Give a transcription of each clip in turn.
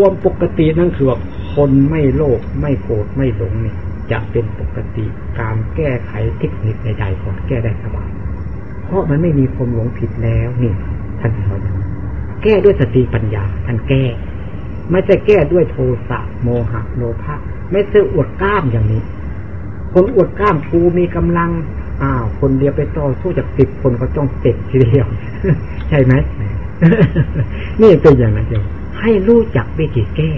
ความปกตินั่นคือว่าคนไม่โลภไม่โกรธไม่หลงเนี่ยจะเป็นปกติการแก้ไขเทคนิคใดๆก่อนแก้ได้สบายเพราะมันไม่มีความหลงผิดแล้วนี่ท่านสอนแก้ด้วยสติปัญญาท่านแก้ ไม่ใช่แก้ด้วยโทสะโมหะโลภะไม่ใช่อวดกล้ามอย่างนี้ คนอวดกล้ามกูมีกำลังอ้าวคนเดียวไปต่อสู้จากสิบคนก็ต้องเจ็บทีเดียว ใช่ไหมนี่เป็นอย่างนั้นเดียว ให้รู้จักวิธีแก้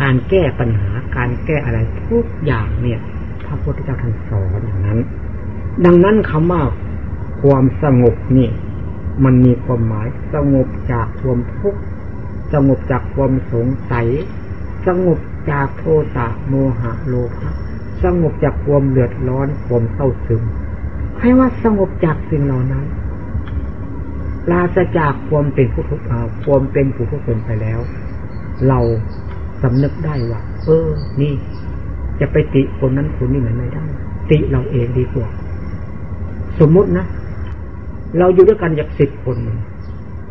การแก้ปัญหาการแก้อะไรทุกอย่างเนี่ยพระพุทธเจ้าท่านสอนอย่างนั้น ดังนั้นคำว่าความสงบนี่ มันมีความหมายสงบจากความทุกข์สงบจากความสงสัย สงบจากโทสะโมหะโลภะสงบจากความเดือดร้อนความเศร้าซึม ให้ว่าสงบจากสิ่งเหล่านั้น ปราศจากความเป็นผู้ทุกข์ความเป็นผู้ทุกข์ไปแล้ว เราสำนึกได้ว่า เออ นี่ จะไปติคนนั้นคนนี้มันไม่ได้ ติเราเองดีกว่า สมมุตินะ เราอยู่ด้วยกันจากสิบคน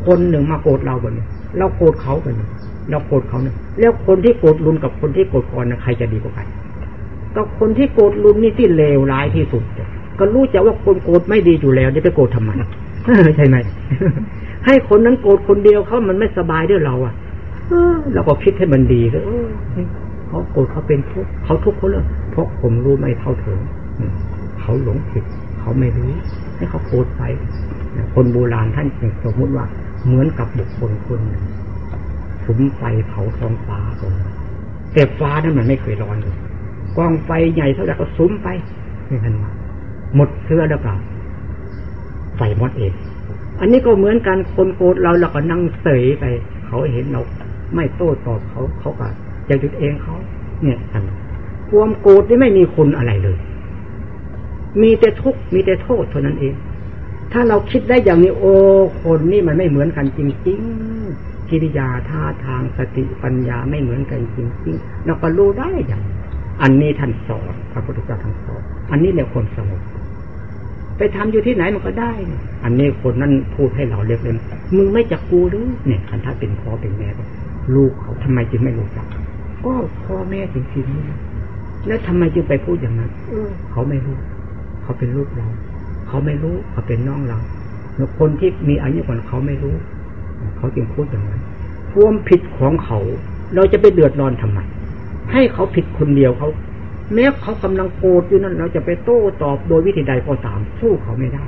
คนหนึ่งมาโกรธเราแบบนี้เราโกรธเขาแบบนี้เราโกรธเขาเนี่ยแล้วคนที่โกรธลุนกับคนที่โกรธก่อนนะใครจะดีกว่ากันก็คนที่โกรธลุนนี่ที่เลวร้ายที่สุด ก็รู้จักว่าคนโกรธไม่ดีอยู่แล้วจะไปโกรธทำไม ใช่ไหมให้คนนั้นโกรธคนเดียวเขามันไม่สบายด้วยเรา อะเราก็คิดให้มันดีเลยเขาโกรธเขาเป็นทุกข์เขาทุกข์เขาเลยเพราะผมรู้ไม่เท่าถึงเขาหลงผิดเขาไม่รู้ให้เขาโกรธไปคนโบราณท่านสมมติว่า เหมือนกับบุคคลคนหนึ่งสุมไฟเผาท้องฟ้าตรงแต่ฟ้านั้นมันไม่เคยร้อนเลยกองไฟใหญ่เท่าไหร่ก็สุมไปนี่ท่านว่าหมดเสื้อแล้วเปล่า ไฟมดเอง อันนี้ก็เหมือนกันคนโกรธเราเราก็นั่งเสยไป เขาเห็นเราไม่โต้ตอบเขาเขาก็จะหยุดเองเขา เนี่ยท่านความโกรธนี่ไม่มีคุณอะไรเลย มีแต่ทุกข์มีแต่โทษเท่านั้นเอง ถ้าเราคิดได้อย่างนี้ โอ้คนนี่มันไม่เหมือนกันจริงๆกิริยาท่าทางสติปัญญาไม่เหมือนกันจริงๆเราก็รู้ได้อย่าง อันนี้ท่านสอนพระพุทธเจ้าท่านสอนอันนี้เนี่ยคนสงบ ไปทำอยู่ที่ไหนมันก็ได้ อันนี้คนนั้นพูดให้เราเรียกเลยมึงไม่จักกูหรือเนี่ยคันถ้าเป็นพ่อเป็นแม่ลูกเขาทำไมจึงไม่รู้จัก ก็พ่อแม่ถึงสิ่นี้แล้วทำไมจึงไปพูดอย่างนั้นเออเขาไม่รู้ เขาเป็นลูกเรา เขาไม่รู้ เขาเป็นน้องเราแล้วคนที่มีอายุกว่าเขาไม่รู้ เขาจึงพูดอย่างนั้นความผิดของเขา เราจะไปเดือดร้อนทำไมให้เขาผิดคนเดียวเขา แม้เขากำลังโกรธอยู่นั้น เราจะไปโต้ตอบโดยวิธีใดก็ตามสู้เขาไม่ได้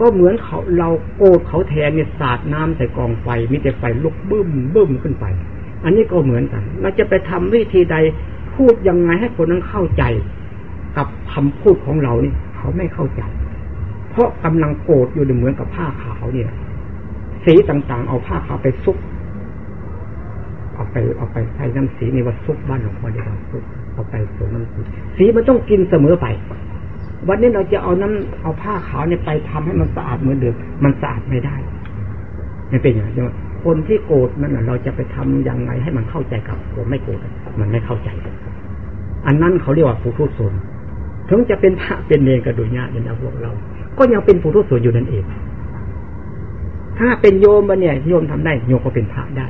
ก็เหมือนเขาเราโกรธเขาแทนเนี่ยสาดน้ำใส่กองไฟมีแต่ไฟลุกบึ้มบึ้มขึ้นไป อันนี้ก็เหมือนกัน เราจะไปทำวิธีใดพูดยังไงให้คนนั้นเข้าใจ กับคำพูดของเรานี่เขาไม่เข้าใจ เพราะกำลังโกรธอยู่เหมือนกับผ้าขาวเนี่ย สีต่างๆ เอาผ้าขาวไปซุกเอาไปเอาไปใช้น้ำสีในวัดซุกบ้านหลวงพ่อเดียวซุก เอาไปสวมน้ำสีสีมันต้องกินเสมอไป วันนี้เราจะเอาน้ำเอาผ้าขาวเนี่ยไปทำให้มันสะอาดเหมือนเดิมมันสะอาดไม่ได้ไม่เป็นอย่างนี้คนที่โกรธนั่นแหละเราจะไปทำยังไงให้มันเข้าใจกับผมไม่โกรธมันไม่เข้าใจ อันนั้นเขาเรียกว่าผู้ทุศนถึงจะเป็นพระเป็นเนรกระดุญญาเนี่ยนะพวกเรา ก็ยังเป็นผู้ทุศนอยู่นั่นเอง ถ้าเป็นโยมมาเนี่ยโยมทำได้โยมก็เป็นพระได้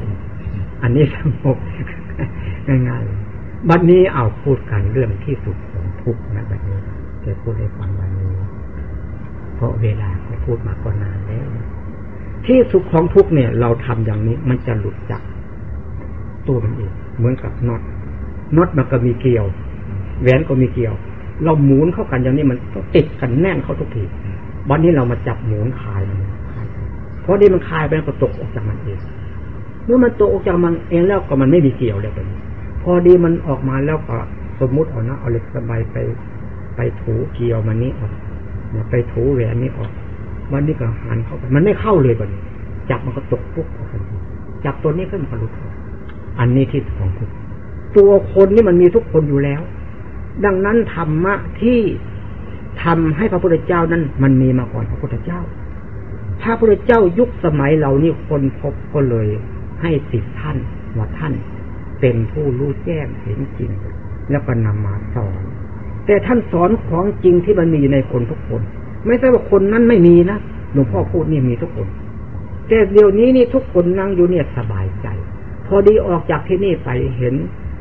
อันนี้สงบง่ายๆ บัดนนี้เอาพูดกันเรื่องที่สุดของทุกนะบัดนี้จะพูดให้ฟังวันนี้ เพราะเวลาเขาพูดมาก็นานแล้ว ที่สุขของทุกเนี่ย เราทำอย่างนี้มันจะหลุดจากตัวมันเองเหมือนกับน็อตน็อตมันก็มีเกลียวแหวนก็มีเกลียว เราหมุนเข้ากันอย่างนี้มันติดกันแน่นเข้าทุกทีวันนี้เรามาจับหมุนคลายมันเพราะนี่มันคลายไปก็ตกออกจากมันเองเมื่อมันตกออกจากมันเองแล้วก็มันไม่มีเกลียวเลยตรงนี้ พอดีมันออกมาแล้วก็สมมุติเอานะเอาเหล็กสบายไป ไปถูเกี่ยวมันนี้ออกไปถูแหวนนี้ออกวันนี้ก็หันเข้าไปมันไม่เข้าเลยก่อนจับมันก็ตกปุ๊บออกทันทีจับตัวนี้ขึ้นมาหลุดอันนี้ที่ของทุกตัวคนนี่มันมีทุกคนอยู่แล้ว ดังนั้นธรรมะที่ทำให้พระพุทธเจ้านั้น มันมีมาก่อนพระพุทธเจ้า พระพุทธเจ้ายุคสมัยเรานี่คนพบก็เลย ให้สิทธิท่านว่าท่าน เป็นผู้รู้แจ้งเห็นจริง แล้วก็นำมาสอน แต่ท่านสอนของจริงที่มันมีอยู่ในคนทุกคน ไม่ใช่ว่าคนนั้นไม่มีนะหลวงพ่อพูดนี่มีทุกคน แต่เดี๋ยวนี้นี่ทุกคนนั่งอยู่เนี่ยสบายใจ พอดีออกจากที่นี่ไปเห็น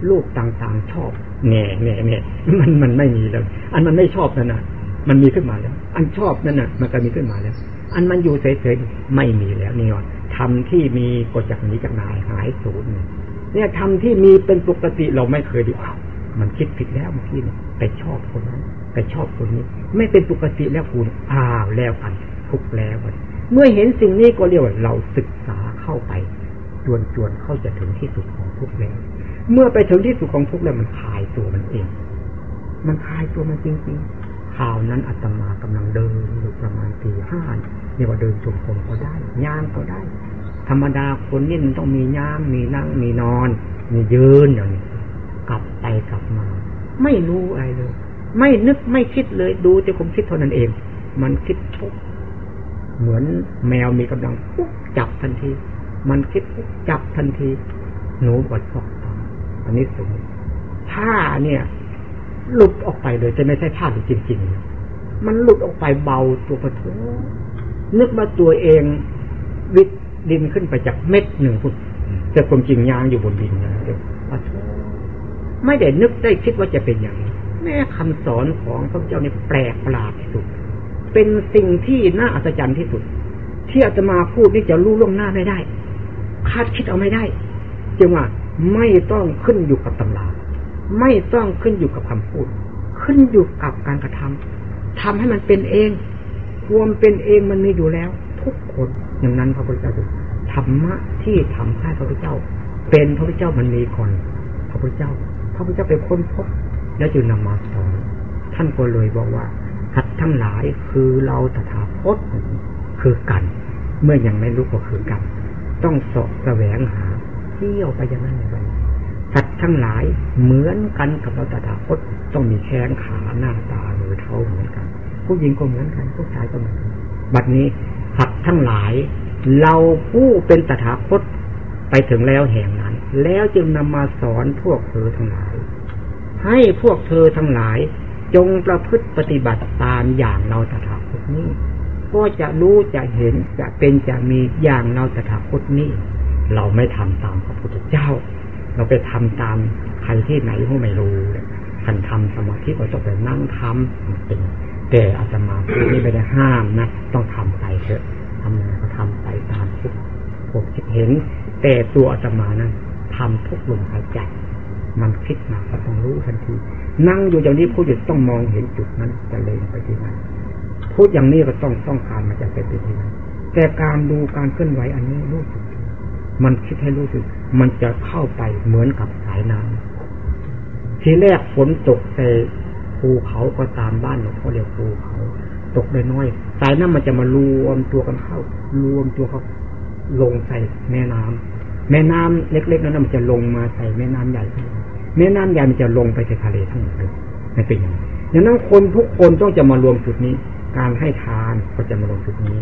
ลูกต่างๆชอบแน่แน่แน่มันมันไม่มีแล้ว อันมันไม่ชอบนั่นน่ะมันมีขึ้นมาแล้ว อันชอบนั่นน่ะ มันก็มีขึ้นมาแล้ว อันมันอยู่เฉยๆไม่มีแล้วนี่ว่าทำที่มีก็จากนี้จากนายหายสูญ เนี่ยทำที่มีเป็นปกติเราไม่เคยดูอ้าวมันคิดผิดแล้วเมื่อกี้เนี่ยไปชอบคนนั้นไปชอบคนนี้ ไม่เป็นปกติแล้วคุณอ้าวแล้วกันทุกแล้วเมื่อเห็นสิ่งนี้ก็เรียกว่าเราศึกษาเข้าไปจวนจวนเข้าจะถึงที่สุดของทุกแล้ว เมื่อไปถึงที่สุดของทุกแล้วมันคลายตัวมันเอง มันคลายตัวมันจริงๆข่าวนั้นอาตมากำลังเดินอยู่ประมาณตีห้าเรียว่าเดินจงกรมก็ได้ย่างก็ได้ ธรรมดาคนนี่มันต้องมีย่างมีนั่งมีนอน มียืนอย่างนี้กลับไปกลับมา ไม่รู้อะไรเลย ไม่นึกไม่คิดเลยดูแต่ความคิดเท่านั้นเอง มันคิดทุกเหมือนแมวมีกำลังปุ๊บจับทันที มันคิดปุ๊บจับทันที หนูกดชอบอันนี้สมมติผ้าเนี่ย หลุดออกไปเลยจะไม่ใช่ผ้าจริงๆมันหลุดออกไปเบาตัวประทุนึกว่าตัวเองวิด ดินขึ้นไปจากเม็ดหนึ่งฟุตแต่ความจริงยางอยู่บนดินนะเดี๋ยวประทุไม่ได้นึกได้คิดว่าจะเป็นอย่างนี้แม่คำสอนของพระเจ้าเนี่ยแปลกประหลาดที่สุด เป็นสิ่งที่น่าอัศจรรย์ที่สุด ที่อาจจะมาพูดนี่จะรู้ล่วงหน้าไม่ได้ คาดคิดเอาไม่ได้จึงว่าไม่ต้องขึ้นอยู่กับตำราไม่ต้องขึ้นอยู่กับคำพูด ขึ้นอยู่กับการกระทำทำให้มันเป็นเอง ความเป็นเองมันมีอยู่แล้ว ทุกคน อย่างนั้นพระพุทธเจ้าธรรมะที่ทำให้พระพุทธเจ้า เป็นพระพุทธเจ้ามันมีก่อนพระพุทธเจ้า พระพุทธเจ้าเป็นคนพบแล้วจึงนำมาสอนท่านก็เลยบอกว่าสัตว์ทั้งหลายคือเราตถาคตคือกัน เมื่อยังไม่รู้ก็คือกัน ต้องสอบแสวงหาเที่ยวไปอย่างนั้นไปสัตว์ทั้งหลายเหมือนกันกับเราตถาคตต้องมีแข้งขาหน้าตาหรือเท้าเหมือนกัน ผู้หญิงก็เหมือนกันผู้ชายก็เหมือนกันบัดนี้ สัตว์ทั้งหลาย เราผู้เป็นตถาคตไปถึงแล้วแห่งนั้น แล้วจึงนำมาสอนพวกเธอทั้งหลาย ให้พวกเธอทั้งหลายจงประพฤติปฏิบัติตามอย่างเราตถาคตนี้ก็จะรู้จะเห็นจะเป็นจะมีอย่างเราตถาคตนี้ เราไม่ทำตามพระพุทธเจ้า เราไปทำตามใครที่ไหนก็ไม่รู้ท่านทำสมาธิก็ต้องไปนั่งทำเป็น แต่อาตมาพูดนี่ไม่ได้ห้ามนะ ต้องทำไปเถอะทำอะไรก็ทำไปตามที่ผมคิดเห็น แต่ตัวอาตมานั้นทำทุกลมหายใจมันคิดมาก็ต้องรู้ทันที นั่งอยู่อย่างนี้พูดอยู่ต้องมองเห็นจุดนั้นจะเลงไปที่ไหนพูดอย่างนี้ก็ต้องต้องการมาจะเป็นไปที่ไหนแต่การดูการเคลื่อนไหวอันนี้รู้สึก มันคิดให้รู้สึก มันจะเข้าไปเหมือนกับสายน้ำทีแรกฝนตกแต่ ภูเขาก็ตามบ้านเขาเรียกภูเขาตกได้น้อย สายน้ำมันจะมารวมตัวกันเข้า รวมตัวเขาลงใส่แม่น้ำแม่น้ำเล็กๆนั้นมันจะลงมาใส่แม่น้ำใหญ่ แม่น้ำใหญ่มันจะลงไปในทะเลทั้งหมดเลยไม่เป็นอย่างนั้นนั้นคนทุกคนต้องจะมารวมจุดนี้ การให้ทานก็จะมารวมจุดนี้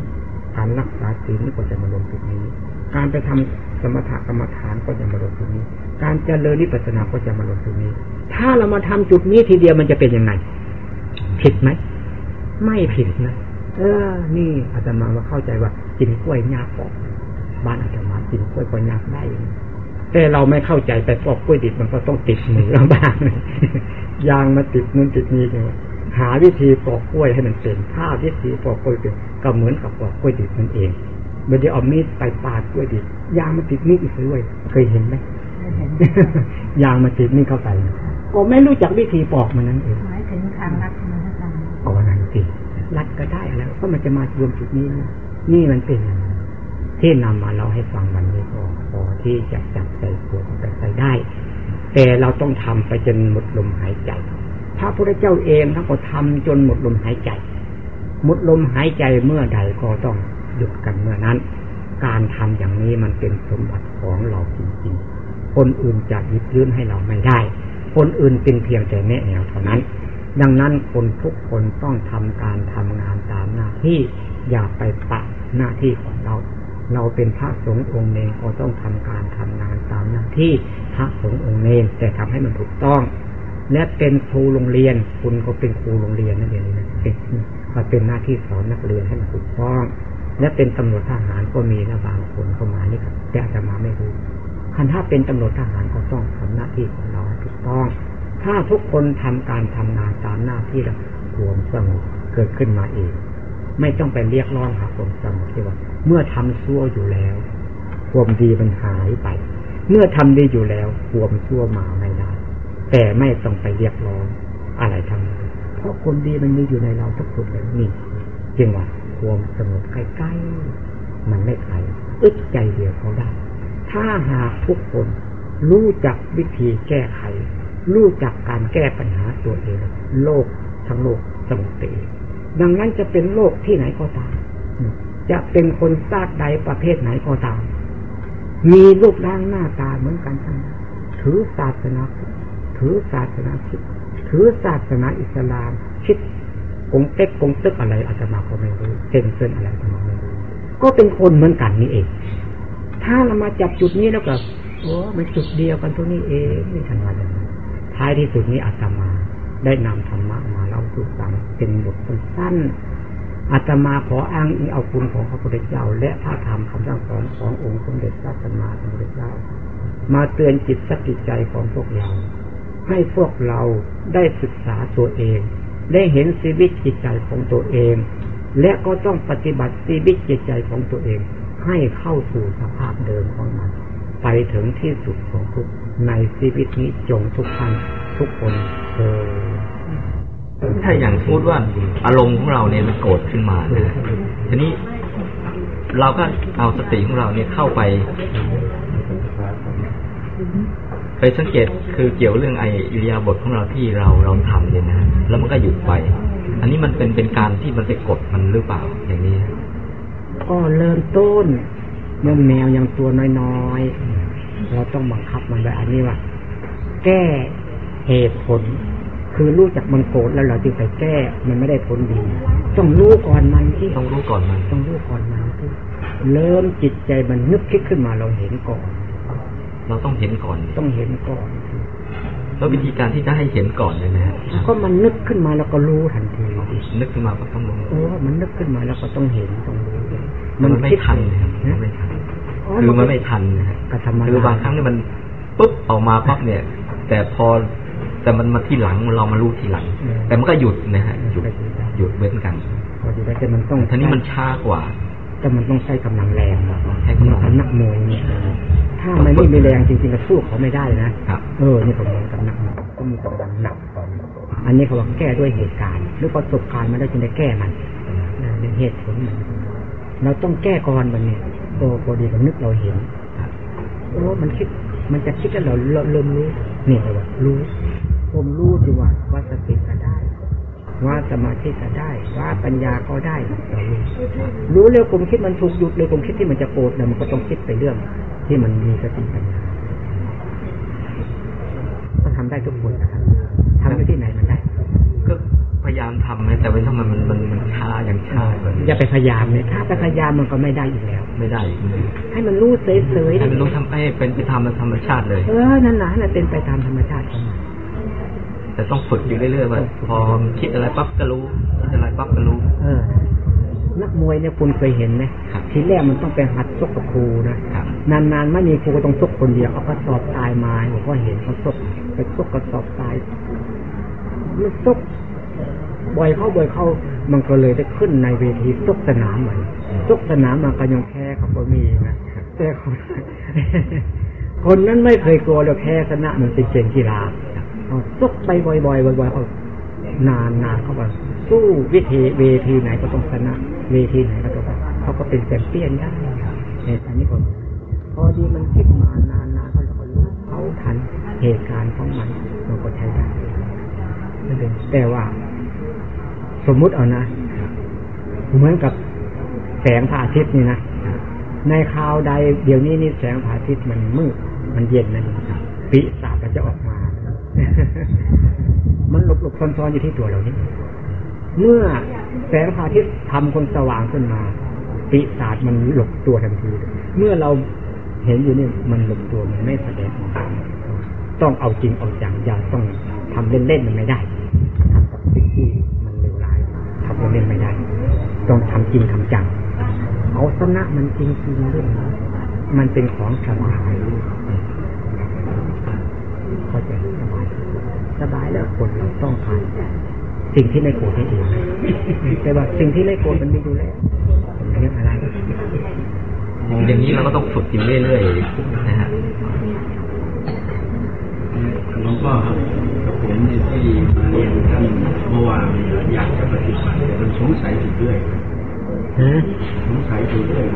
การรักษาศีลก็จะมารวมจุดนี้ การไปทำสมถกรรมฐานก็จะมาลงตรงนี้ การเจริญนิพพานาก็จะมาลงตรงนี้ ถ้าเรามาทำจุดนี้ทีเดียวมันจะเป็นยังไง ผิดไหม ไม่ผิดนะเออ นี่อาตมาว่าเข้าใจว่ากินกล้วยยากปอกบ้านอาตมากินกล้วยก็ยากได้แต่เราไม่เข้าใจไปปอกกล้วยดิบมันก็ต้องติดมือเราบ้างยางมาติดนู่นติดนี่เลยหาวิธีปอกกล้วยให้มันเป็นถ้าวิธีปอกกล้วยเป็นก็เหมือนกับปอกกล้วยดิบนั่นเองไม่ได้เอามีดไปปาดด้วยดิบยางมันติดมีดอีกด้วยเคยเห็นไหม ยางมันติดมีดเข้าไปก็ไม่รู้จักวิธีปอกมันนั่นเองหมายถึงทางรัดมันทางอ๋อนั่นสิรัดก็ได้แล้วก็มันจะมารวมจุดนี้ นี่มันเป็น ที่นำมาเราให้ฟังวันนี้ก็พอที่จะจับใจตัวไปใส่ได้ แต่เราต้องทำไปจนหมดลมหายใจพระพุทธเจ้าเองท่านก็ทำจนหมดลมหายใจ หมดลมหายใจเมื่อใดก็ต้องหยุดกันเมื่อนั้น การทำอย่างนี้มันเป็นสมบัติของเราจริงๆ คนอื่นจะยึดยืนให้เราไม่ได้ คนอื่นเป็นเพียงแต่แนะแนวเท่านั้น ดังนั้นคนทุกคนต้องทำการทำงานตามหน้าที่อย่าไปปะหน้าที่ของเรา เราเป็นพระสงฆ์องค์เนรก็ต้องทำการทำงานตามหน้าที่พระสงฆ์องค์เนรแต่ทำให้มันถูกต้อง และเป็นครูโรงเรียน คุณก็เป็นครูโรงเรียนนั่นเองนะเป็นก็เป็นหน้าที่สอนนักเรียนให้มันถูกต้อง และเป็นตำรวจทหารก็มีนะบางคนเข้ามานี่ครับแต่อาจจะมาไม่รู้ คันถ้าเป็นตำรวจทหารก็ต้องทำหน้าที่ของเราถูกต้อง ถ้าทุกคนทำการทำงานตามหน้าที่แล้วความสงบเกิดขึ้นมาเอง ไม่ต้องไปเรียกร้องหาความสงบที่ว่า เมื่อทำชั่วอยู่แล้ว ความดีมันหายไป เมื่อทำดีอยู่แล้ว ความชั่วมาไม่ได้ แต่ไม่ต้องไปเรียกร้องอะไรทั้งนั้นเพราะคนดีมันมีอยู่ในเราทุกคนเลยนี่จึงว่าความสงบใกล้ๆมันไม่ไกลอึดใจเดียวเขาได้ ถ้าหากทุกคน รู้จักวิธีแก้ไข รู้จักการแก้ปัญหาตัวเอง โลกทั้งโลกสงบเองดังนั้นจะเป็นโลกที่ไหนก็ตาม จะเป็นคนชาติใดประเภทไหนก็ตาม มีรูปร่างหน้าตาเหมือนกันทั้งถือศาสนาถือศาสนาคิดถือศาสนาอิสลาม คิดกงเต็กกงตึกอะไรอาตมาก็ไม่รู้เซนเซนอะไรอาตมาไม่รู้ก็เป็นคนเหมือนกันนี่เอง ถ้าเรามาจับจุดนี้แล้วก็โอ้มันจุดเดียวกันตัวนี้เองนี่ทันวันท้ายที่สุดนี้อาตมา ได้นำธรรมะมาเล่าสู่ฟังเป็นบทสั้นอาตมาขออ้างอิงเอาคุณของพระพุทธเจ้า และพระธรรมคำสั่งสอนขององค์สมเด็จพระสัมมาสัมพุทธเจ้า มาเตือนจิตสกิใจของพวกเรา ให้พวกเราได้ศึกษาตัวเอง ได้เห็นชีวิตจิตใจของตัวเอง และก็ต้องปฏิบัติชีวิตจิตใจของตัวเอง ให้เข้าสู่สภาพเดิมของมัน ไปถึงที่สุดของทุกในชีวิตนี้จงทุกท่านทุกคนเออถ้าอย่างพูดว่าอารมณ์ของเราเนี่ยมันโกรธขึ้นมานะทีนี้เราก็เอาสติของเราเนี่ยเข้าไป ไปสังเกตคือเกี่ยวเรื่องไออิริยาบถของเราที่เราเราทำเนี่ยนะแล้วมันก็หยุดไป อันนี้มันเป็นเป็นการที่มันไปกดมันหรือเปล่าอย่างนี้ ก็เริ่มต้นเมื่อแมวยังตัวน้อยๆ เราต้องบังคับมันไว้อันนี้ว่า แก้เหตุผล คือรู้จักมันโกรธแล้วเราจึงไปแก้มันไม่ได้ผลดี ต้องรู้ก่อนมันที่ต้องรู้ก่อนมันต้องรู้ก่อนมันที่เริ่มจิตใจมันนึกคิดขึ้นมาเราเห็นก่อน เราต้องเห็นก่อน ต้องเห็นก่อนแล้ววิธีการที่จะให้เห็นก่อนเนี่ยนะฮะก็มันนึกขึ้นมาแล้วก็รู้ทันทีนึกขึ้นมาก็ต้องรู้เออมันนึกขึ้นมาแล้วก็ต้องเห็นต้องรู้ มันไม่ทันนะครับมันไม่ทันคือมันไม่ทันนะฮะก็ธรรมดาคือบางครั้งเนี่ยมันปุ๊บออกมาปั๊บเนี่ย แต่พอแต่มันมาที่หลังเรามารู้ทีหลัง แต่มันก็หยุดนะฮะหยุดหยุดเว้นกันพอดีได้แต่มันต้องทีนี้มันช้ากว่า แต่มันต้องใช้กำลังแรงใช้กำลังนักมวยเนี่ยถ้ามันไม่มีแรงจริงๆก็สู้เขาไม่ได้นะครับเออนี่ผมมองกับนักมวยก็มีกำลังหนักตอนนี้อันนี้เขาบอกแก้ด้วยเหตุการณ์หรือประสบการณ์มาได้จึงได้แก้มันนะในเหตุผลมัน เราต้องแก้ก่อนมันเนี่ยโอ้พอดีมันนึกเราเห็นโอ้มันคิด มันจะคิดแล้วเราเริ่มรู้นี่เลยว่ารู้ ผมรู้สิว่าว่าสติก็ได้ ว่าสมาธิก็ได้ ว่าปัญญาก็ได้เรารู้รู้เร็วผมคิดมันถูกหยุดเลยผมคิดที่มันจะโกรธเนี่ยมันก็ต้องคิดไปเรื่อง ที่มันมีสติปัญญาก็ทำได้ทุกคนนะครับทำอยู่ที่ไหนมัน ยายามทำนะแต่ว่าทำไมมันมันมันช้าอย่างช้าแบบอย่าไปพยายามเลยถ้าไปพยายามมันก็ไม่ได้อีกแล้ว ไม่ได้อีกเลยให้มันรู้เฉยๆให้มันรู้ทำให้เป็นไปตามธรรมชาติเลย เออนั่นแหละให้มันเป็นไปตามธรรมชาติของมันแต่ต้องฝึกอยู่เรื่อยๆว่าพอคิดอะไรปั๊บก็รู้คิดอะไรปั๊บก็รู้ เออ นักมวยเนี่ยคุณเคยเห็นไหมครับทีแรกมันต้องไปหัดซกกับครูนะครับนานๆไม่มีครูก็ต้องซกคนเดียวเอากระสอบทรายมาผมก็เห็นเขาซกไปซกกระสอบทรายมันซก บ่อยเข้าบ่อยเข้ามันก็เลยได้ขึ้นในเวทีซกสนามเหมือนซกสนามมันก็ยังแพ้เขาก็มีนะแต่คนคนนั้นไม่เคยกลัวเลยแพ้ชนะมันเป็นเกมกีฬาเอาซกไปบ่อยๆบ่อยๆเขานานๆเขาก็สู้วิธีเวทีไหนก็ต้องชนะ เวทีไหนก็ต้องเขาก็เป็นแชมเปี้ยนได้เนี่ยอันนี้ก็พอดีมันคิดมานานๆเขาก็รู้เขาทันเหตุการณ์ของมันมันก็ใช้ได้ไม่เป็นแต่ว่า สมมุติเอานะเหมือนกับแสงพระอาทิตย์นี่นะในคราวใดเดี๋ยวนี้นี่แสงพระอาทิตย์มันมืดมันเย็นนะปีศาจมันจะออกมา มันหลบหลบซ่อนๆอยู่ที่ตัวเรานี่เมื่อแสงพระอาทิตย์ทำคนสว่างขึ้นมาปีศาจมันหลบตัวทันที เมื่อเราเห็นอยู่นี่มันหลบตัวมันไม่แสดงออกต้องเอาจริงเอาจังอย่าต้องทำเล่นๆมันไม่ได้ทำกับสิ่งที่ ทำเล่นๆไม่ได้ ต้องทำจริงทำจัง เอาชนะมันจริงๆเรื่องนี้มันเป็นของสบายเข้าใจสบายสบายแล้วคนเราต้องผ่านสิ่งที่ไม่โกรธให้เองแต่ว่าสิ่งที่ไม่โกรธมันมีอยู่แล้วเรื่องอะไรอย่างนี้เราก็ต้องฝึกอยู่เรื่อยๆนะฮะหลวงพ่อครับกับผม เนี่ยที่มาเรียนท่านเมื่อวานเนี่ยอยากจะปฏิบัติแต่มันสงสัยอยู่เรื่อยฮะสงสัยอยู่เรื่อย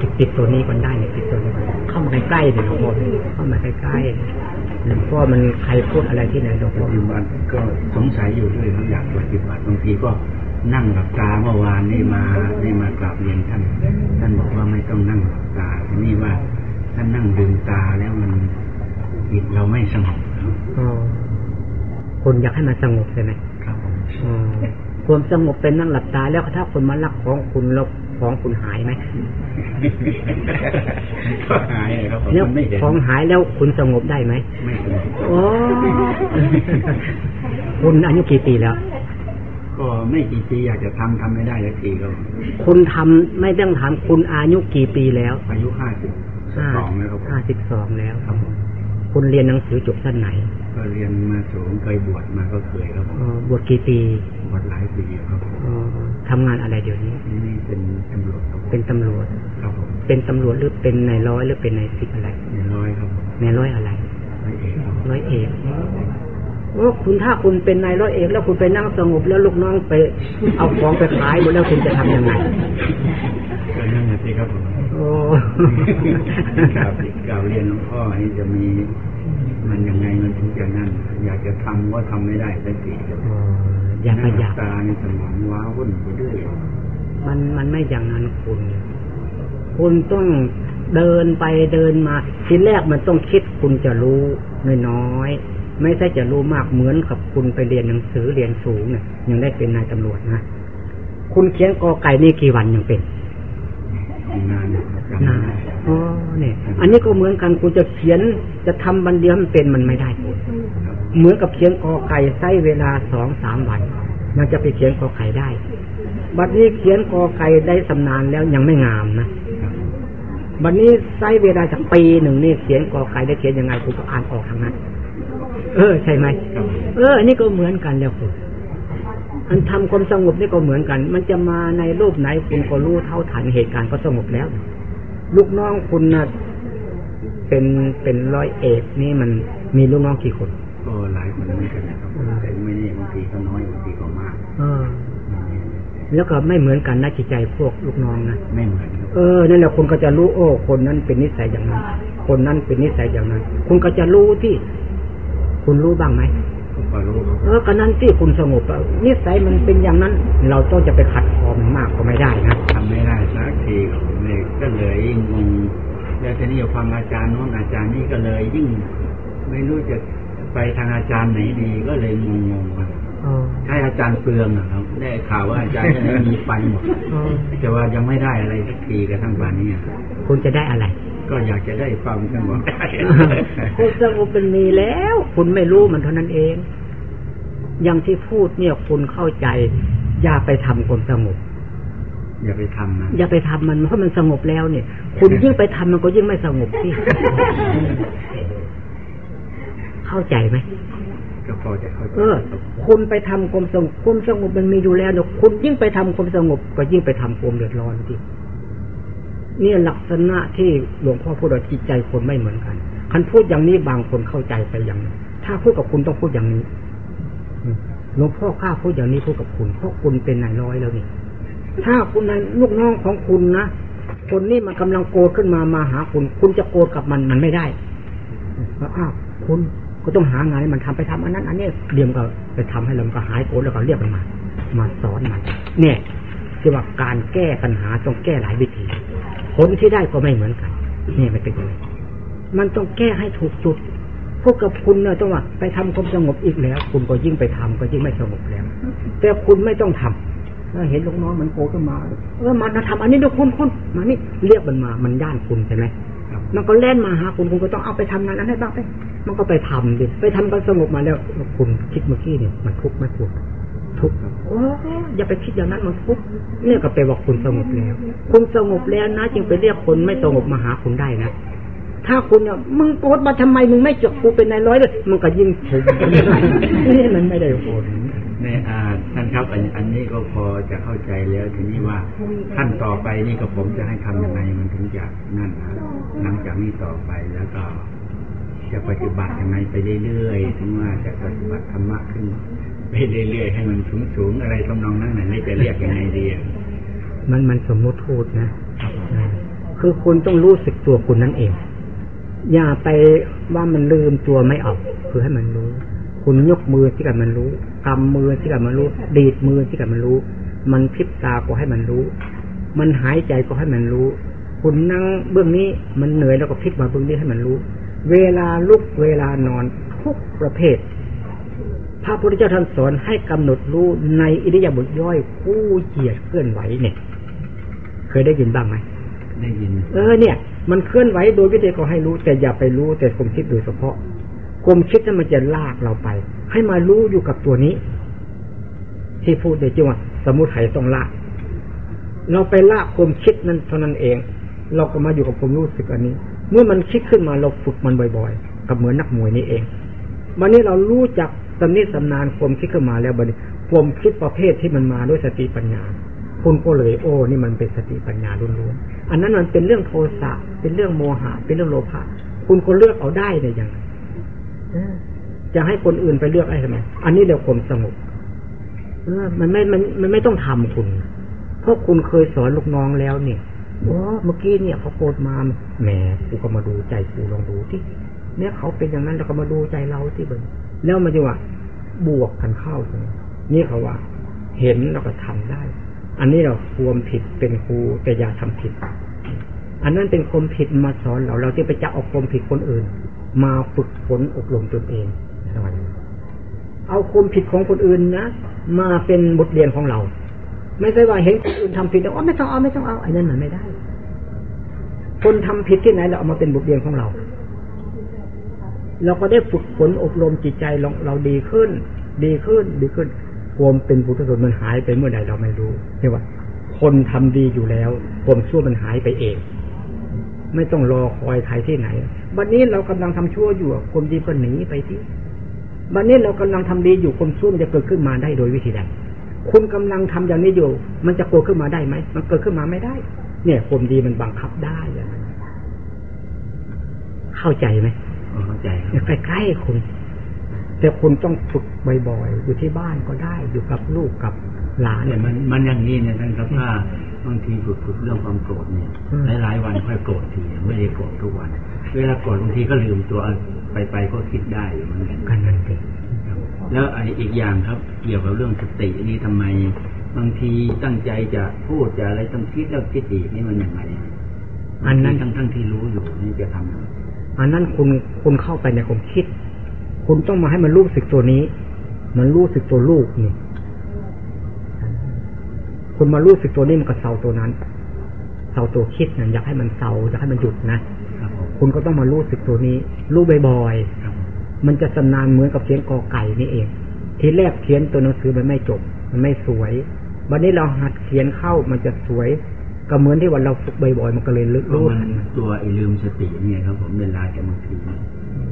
ติดติดตัวนี้ก่อนได้เนี่ยติดตัวนี้ก่อนเข้ามาใกล้ๆเนี่ยหลวงพ่อเข้ามาใกล้ๆหลวงพ่อมันใครพูดอะไรที่ไหนหลวงพ่อปัจจุบันก็สงสัยอยู่เรื่อยครับอยากปฏิบัติบางทีก็นั่งหลับตาเมื่อวานนี่มานี่มากราบเรียนท่าน ท่านบอกว่าไม่ต้องนั่งหลับตาทีนี่ว่าถ้านั่งดึงตาแล้วมันจิตเราไม่สงบ ครับอ๋อคนอยากให้มันสงบใช่ไหมครับผมอ๋อความสงบเป็นนั่งหลับตา แล้วถ้าคนมาลักของคุณแล้วของคุณหายไหมก็หายเลยครับผมแล้วมันไม่เห็นของหายแล้วคุณสงบได้ไหมไม่สงบโอ้คุณอายุกี่ปีแล้วก็ไม่กี่ปีอยากจะทำทำไม่ได้สักทีครับคุณทำไม่ต้องถามคุณอายุกี่ปีแล้ว อายุห้าสิบสองแล้วครับผมห้าสิบสองแล้วครับผมคุณเรียนหนังสือจบสั้นไหนก็เรียนมาสูงเคยบวชมาก็เคยครับผมเอ่อบวชกี่ปี บวชหลายปีครับผมเอ่อทำงานอะไรเดี๋ยวนี้ที่นี่เป็นตำรวจครับผมเป็นตำรวจครับผมเป็นตำรวจหรือเป็นนายร้อยหรือเป็นนายสิบอะไรในร้อยครับผมนายร้อยอะไรร้อยเอกครับร้อยเอกโอ้คุณถ้าคุณเป็นนายร้อยเอก แล้วคุณไปนั่งสงบแล้วลูกน้องไป เอาของไปขายหมดแล้วคุณจะทำยังไงก็นั่นแหละสิครับผมโอ้กล่าวกล่าวเรียนหลวงพ่อให้จะมี มันยังไงมันถึงจะนั่น อยากจะทำก็ทำไม่ได้สักทีครับอ๋ออย่าขยับตาในสมองว้าวุ่นไปเรื่อยมันมันไม่อย่างนั้นคุณ คุณต้องเดินไปเดินมา ทีแรกมันต้องคิดคุณจะรู้น้อยๆไม่ใช่จะรู้มากเหมือนกับคุณไปเรียนหนังสือเรียนสูงเนี่ยยังได้เป็นนายตำรวจนะคุณเขียนกอไก่นี่กี่วันยังเป็นของงา นานอ๋อเนี่ย อันนี้ก็เหมือนกันคุณจะเขียนจะทำบันเดียวมันเป็นมันไม่ได้เหมือนกับเขียนกอไก่ใช้เวลาสองสามวัน มันจะไปเขียนกอไก่ได้ บัดนี้เขียนกอไก่ได้สำนานแล้วยังไม่งามนะบัดนี้ใช้เวลาจากปีหนึ่งนี่เขียนกอไก่ได้เขียนยังไงคุณก็อ่านออกทางนั้น เออ ใช่ไหมเอออันนี้ก็เหมือนกันแล้วคุณ อันทำความสงบนี่ก็เหมือนกัน มันจะมาในรูปไหนคุณก็รู้เท่าทันเหตุการณ์ก็สงบแล้ว ลูกน้องคุณนะเป็นเป็นร้อยเอกนี่มันมีลูกน้องกี่คนก็หลายคนเหมือนกันนะครับแต่ไม่แน่บางทีก็น้อยบางทีก็มากเออแล้วก็ไม่เหมือนกันนะจิตใจพวกลูกน้องนะไม่เหมือนครับเออนั่นแหละคุณก็จะรู้โอ้คนนั้นเป็นนิสัยอย่างนั้น คนนั้นเป็นนิสัยอย่างนั้น คุณก็จะรู้ที่ คุณรู้บ้างไหม ก็รู้ครับเออก็นั้นที่คุณสงบอะนิสัยมันเป็นอย่างนั้น เราต้องจะไปขัดคอมันมากก็ไม่ได้นะทำไม่ได้สักทีครับเลยก็เลยยิ่งงงแล้วทีนี้ฟังอาจารย์โน้นอาจารย์นี่ก็เลยยิ่ง ไม่รู้จะไปทางอาจารย์ไหนดีก็เลยงงงๆครับเออใช่อาจารย์เปลืองนะครับได้ข่าวว่าอาจารย์จะมีไฟหมดเออแต่ว่ายังไม่ได้อะไรสักทีกระทั่งวันนี้อะคุณจะได้อะไร ก็อยากจะได้ฟังท่านบอกคุณสงบมันมีแล้ว คุณไม่รู้มันเท่านั้นเอง อย่างที่พูดเนี่ยคุณเข้าใจ อย่าไปทำคนสงบอย่าไปทำนะอย่าไปทำมันเพราะมันสงบแล้วเนี่ย คุณยิ่งไปทำมันก็ยิ่งไม่สงบที่เข้าใจไหมก็พอจะเข้าใจเออ คุณไปทำความสงบความสงบมันมีอยู่แล้วเนี่ยคุณยิ่งไปทำความสงบ ก็ยิ่งไปทำความเดือดร้อนที่เนี่ลักษณะที่หลวงพ่อพูดว่าจิตใจคนไม่เหมือนกันคันพูดอย่างนี้บางคนเข้าใจไปอย่างนั้ถ้าพูดกับคุณต้องพูดอย่างนี้หลวงพ่อข้าพูดอย่างนี้พูดกับคุณเพราะคุณเป็นนายร้อยแล้วนี่ถ้าคุณนายลูกน้องของคุณนะคนนี้มันกำลังโกรธขึ้นมามาหาคุณ คุณจะโกรธกับมันมันไม่ได้ว่าอ้าวคุณก็ต้องหางานให้มันทำไปทำอันนั้น อันนี้เดียมก็ไปทำให้เรามันก็หายโกรธแล้วก็เรียกมันมา มาสอนมันเนี่ยคือว่าการแก้ปัญหาต้องแก้หลายวิธี ผลที่ได้ก็ไม่เหมือนกันนี่มันเป็นยังไงมันต้องแก้ให้ถูกจุดพวกกับคุณเนี่ยต้องว่าไปทำความสงบอีกแล้ว คุณก็ยิ่งไปทำก็ยิ่งไม่สงบแล้ว แต่คุณไม่ต้องทำแล้วเห็นลูกน้องมันโกรธขึ้นมาเออมันมาทำอันนี้ด้วยคุณคุณมานี่เรียกมันมา มันย่านคุณใช่ไหมมันก็เล่นมาหาคุณคุณก็ต้องเอาไปทำงานนั้นให้บ้างไป มันก็ไปทำดิไปทำก็สงบมาแล้วคุณคิดเมื่อกี้เนี่ยมันทุกข์ไหมคุณทุกข์ โอ้อย่าไปคิดอย่างนั้นมันทุกข์เนี่ยก็แปลว่าคุณสงบแล้วคุณสงบแล้วนะจึงไปเรียกคนไม่สงบมาหาคุณได้นะถ้าถ้าคุณเนี่ยมึงโกรธมาทำไมมึงไม่จบกูเป็นนายร้อยเลยมันก็ยิ่งถึงนี่มันไม่ได้ผลในอ่าท่านครับอันอันนี้ก็พอจะเข้าใจแล้วทีนี้ว่าขั้นต่อไปนี่ก็ผมจะให้ทำยังไงมันถึงจะนั่นนะหลังจากนี้ต่อไปแล้วก็จะปฏิบัติยังไงไปเรื่อยๆถึงว่าจะปฏิบัติธรรมะขึ้น ไปเรื่อยๆให้มันสูงๆอะไรทำนองนั้นน่ะนี่จะเรียกยังไงดีอะมันมันสมมติพูดนะคือคุณต้องรู้สึกตัวคุณนั่นเอง อย่าไปว่ามันลืมตัวไม่ออก คือให้มันรู้ คุณยกมือที่กับมันรู้กำมือที่กับมันรู้ ดีดมือที่กับมันรู้ มันพริบตาก็ให้มันรู้ มันหายใจก็ให้มันรู้ คุณนั่งเบื้องนี้มันเหนื่อยแล้วก็พลิกมาเบื้องนี้ให้มันรู้ เวลาลุกเวลานอนทุกประเภท พระพุทธเจ้าท่านสอนให้กำหนดรู้ในอิริยาบถย่อยคู่เหยียดเคลื่อนไหวเนี่ย เคยได้ยินบ้างไหมได้ยิน เออเนี่ย มันเคลื่อนไหวโดยวิธีก็ให้รู้ แต่อย่าไปรู้แต่ความคิดโดยเฉพาะความคิดนั้นมันจะลากเราไป ให้มารู้อยู่กับตัวนี้ ที่พูดในจังหวะสมุทัยต้องลากเราไปลากความคิดนั้นเท่านั้นเอง เราก็มาอยู่กับความรู้สึกอันนี้ เมื่อมันคิดขึ้นมาเราฝึกมันบ่อย ๆ กับเหมือนนักมวยนี่เองวันนี้เรารู้จัก สำนิสำนานความคิดขึ้นมาแล้วบัดนี้ความคิดประเภทที่มันมาด้วยสติปัญญา คุณก็เลยโอ้ นี่มันเป็นสติปัญญาล้วนๆอันนั้นมันเป็นเรื่องโทสะเป็นเรื่องโมหะเป็นเรื่องโลภะคุณก็เลือกเอาได้เลยอย่างจะให้คนอื่นไปเลือกอะไรทำไมอันนี้เดี๋ยวความสงบเออมันไม่มันมันไม่ต้องทำคุณเพราะคุณเคยสอนลูกน้องแล้วเนี่ยว่าเมื่อกี้เนี่ยเขาโกรธมาแหมกูก็มาดูใจกูลองดูที่เนี่ยเขาเป็นอย่างนั้นเราก็มาดูใจเราที่เบิ่ แล้วมันจะว่า บวกกันเข้าตรงนี้เขาว่า เห็นเราก็ทำได้ อันนี้เราควมผิดเป็นครูแต่อย่าทำผิด อันนั้นเป็นความผิดมาสอนเรา เราที่ไปจะเอาความผิดคนอื่น มาฝึกฝนอบรมตนเองเอาความผิดของคนอื่นนะมาเป็นบทเรียนของเรา ไม่ใช่ว่าเห็นคนอื่นทำผิดแล้วอ๋อไม่ต้องเอาไม่ต้องเอาอันนั้นมันไม่ได้ คนทำผิดที่ไหนเราเอามาเป็นบทเรียนของเรา เราก็ได้ฝึกฝนอบรมจิตใจเราเราดีขึ้น ดีขึ้นดีขึ้นความเป็นบุตรชนมันหายไปเมื่อใดเราไม่รู้ใช่ว่า คนทำดีอยู่แล้วความชั่วมันหายไปเอง ไม่ต้องรอคอยใครที่ไหนวันนี้เรากำลังทำชั่วอยู่ความดีก็หนีไปที่วันนี้เรากำลังทำดีอยู่ความชั่วมันจะเกิดขึ้นมาได้โดยวิธีใดคุณกำลังทำอย่างนี้อยู่ มันจะเกิดขึ้นมาได้ไหมมันเกิดขึ้นมาไม่ได้ เนี่ยความดีมันบังคับได้อย่างนั้นเข้าใจไหม เข้าใจครับใกล้ๆคุณ แต่คุณต้องฝึกบ่อยๆ อยู่ที่บ้านก็ได้ อยู่กับลูกกับหลานเนี่ยมันมันอย่างนี้เนี่ยท่านครับว่าบางทีฝึกฝึกเรื่องความโกรธเนี่ยอืมหลายๆวันค่อยโกรธทีไม่ได้โกรธทุกวัน เวลาโกรธบางทีก็ลืมตัวไปไปๆก็คิดได้อยู่เหมือนกันกันนั่นเองครับแล้วไอ้อีกอย่างครับ เกี่ยวกับเรื่องสตินี่ทำไม บางทีตั้งใจจะพูดจะอะไรต้องคิดแล้วคิดอีกนี่มันยังไงอันนั้นทั้งทั้งๆที่รู้อยู่นี่จะทำยังไง อันนั้นคุณคุณเข้าไปในความคิด คุณต้องมาให้มันรู้สึกตัวนี้ มันรู้สึกตัวลูกนี่คุณมารู้สึกตัวนี้มันก็เศร้าตัวนั้นเศร้าตัวคิดนะอยากให้มันเศร้าอยากให้มันหยุดนะคุณก็ต้องมารู้สึกตัวนี้ รู้บ่อยมๆมันจะสำนานเหมือนกับเขียนกอไก่นี่เอง ทีแรกเขียนตัวหนังสือมันไม่จบ มันไม่สวย วันนี้เราหัดเขียนเข้ามันจะสวย ก็เหมือนที่วันเราฝึกบ่อยๆมันก็เลยลึกเพราะรู้มันทันมันตัวไอ้ลืมสติเนี่ยครับ ผมเวลาจะบางที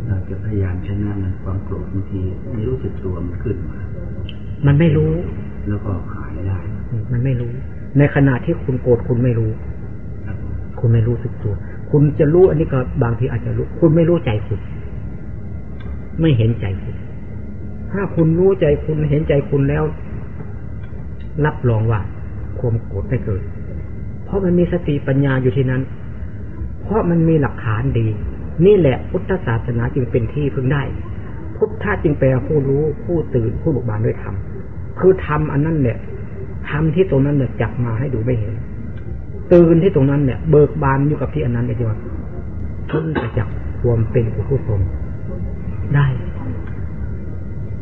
เราจะพยายามชนะมันความโกรธบางทีไม่รู้สึกตัวมันขึ้นมา มันไม่รู้ แล้วก็หายได้ มันไม่รู้ ในขณะที่คุณโกรธคุณไม่รู้ครับผมคุณไม่รู้สึกตัว คุณจะรู้อันนี้ก็บางทีอาจจะรู้ คุณไม่รู้ใจคุณ ไม่เห็นใจคุณ ถ้าคุณรู้ใจคุณเห็นใจคุณแล้ว รับรองว่าความโกรธไม่เกิด เพราะมันมีสติปัญญาอยู่ที่นั้น เพราะมันมีหลักฐานดี นี่แหละพุทธศาสนาจึงเป็นที่พึ่งได้ พุทธะจึงแปลว่าผู้รู้ผู้ตื่นผู้บุกบานด้วยธรรมคือธรรมอันนั้นเนี่ยธรรมที่ตรงนั้นเนี่ยจับมาให้ดูไม่เห็น ตื่นที่ตรงนั้นเนี่ย เบิกบานอยู่กับที่อันนั้นเลยจ้ะพ้นไปจากความเป็นของผู้ทรงได้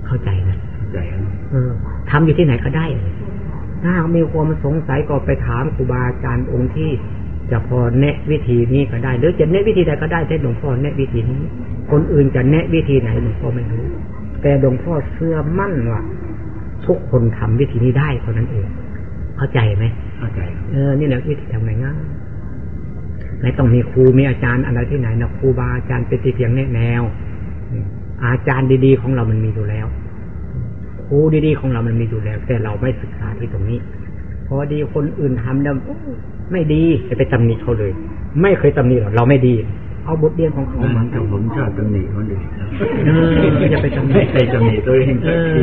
เข้าใจนะเข้าใจครับเออทำอยู่ที่ไหนก็ได้ ถ้ามีความสงสัยก็ไปถามครูบาอาจารย์องค์ที่จะพอแนะวิธีนี้ก็ได้ หรือจะแนะวิธีใดก็ได้แต่หลวงพ่อแนะวิธีนี้ คนอื่นจะแนะวิธีไหนหลวงพ่อไม่รู้ แต่หลวงพ่อเชื่อมั่นว่าทุกคนทำวิธีนี้ได้เท่านั้นเอง เข้าใจไหมเข้าใจครับเออ นี่แหละวิธีทำง่ายๆไม่ต้องมีครูมีอาจารย์อะไรที่ไหนนะครูบาอาจารย์เป็นแต่เพียงแนะแนวอืมอาจารย์ดีๆของเรามันมีอยู่แล้วค รูดีๆของเรามันมีอยู่แล้ว แต่เราไม่ศึกษาที่ตรงนี้พอดีคนอื่นทำแล้วไม่ดีจะไปตำหนิเขาเลย ไม่เคยตำหนิหรอกเราไม่ดี เอาบทเรียนของเขาเหมืมาอนกับผมชอบตำหนิคนอื่นครับเอออย่าไปตำหนิไม่เคยตำหนิตัวเองเอสักอที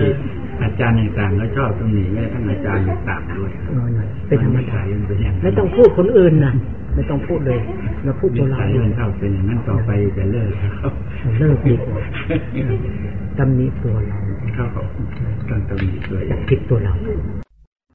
อาจารย์ต่างๆก็ชอบตำหนิแม้ทั้งอาจารย์ต่างๆด้วยครับเออหน่อยเป็นธรรมดานิสัยมันเป็นอย่างนั้นไม่ต้องพูดคนอื่นนะไม่ต้องพูดเลยเราพูดนิตัวเราสัยมันชอบเป็นอย่างนั้นต่อไปจะเลิกครับเลิกดีกว่าตำหนิตัวเรา เขาก็ต้องตำห